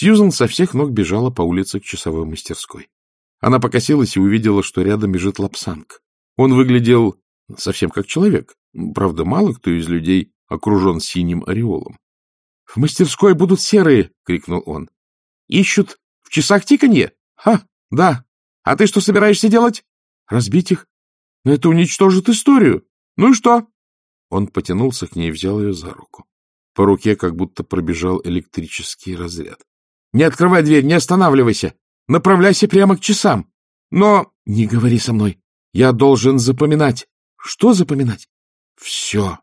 Сьюзан со всех ног бежала по улице к часовой мастерской. Она покосилась и увидела, что рядом бежит лапсанг. Он выглядел совсем как человек. Правда, мало кто из людей окружен синим ореолом. — В мастерской будут серые! — крикнул он. — Ищут в часах тиканье? Ха, да. А ты что собираешься делать? — Разбить их. Это уничтожит историю. Ну и что? Он потянулся к ней и взял ее за руку. По руке как будто пробежал электрический разряд. — Не открывай дверь, не останавливайся. Направляйся прямо к часам. Но... Не говори со мной. Я должен запоминать. Что запоминать? Все.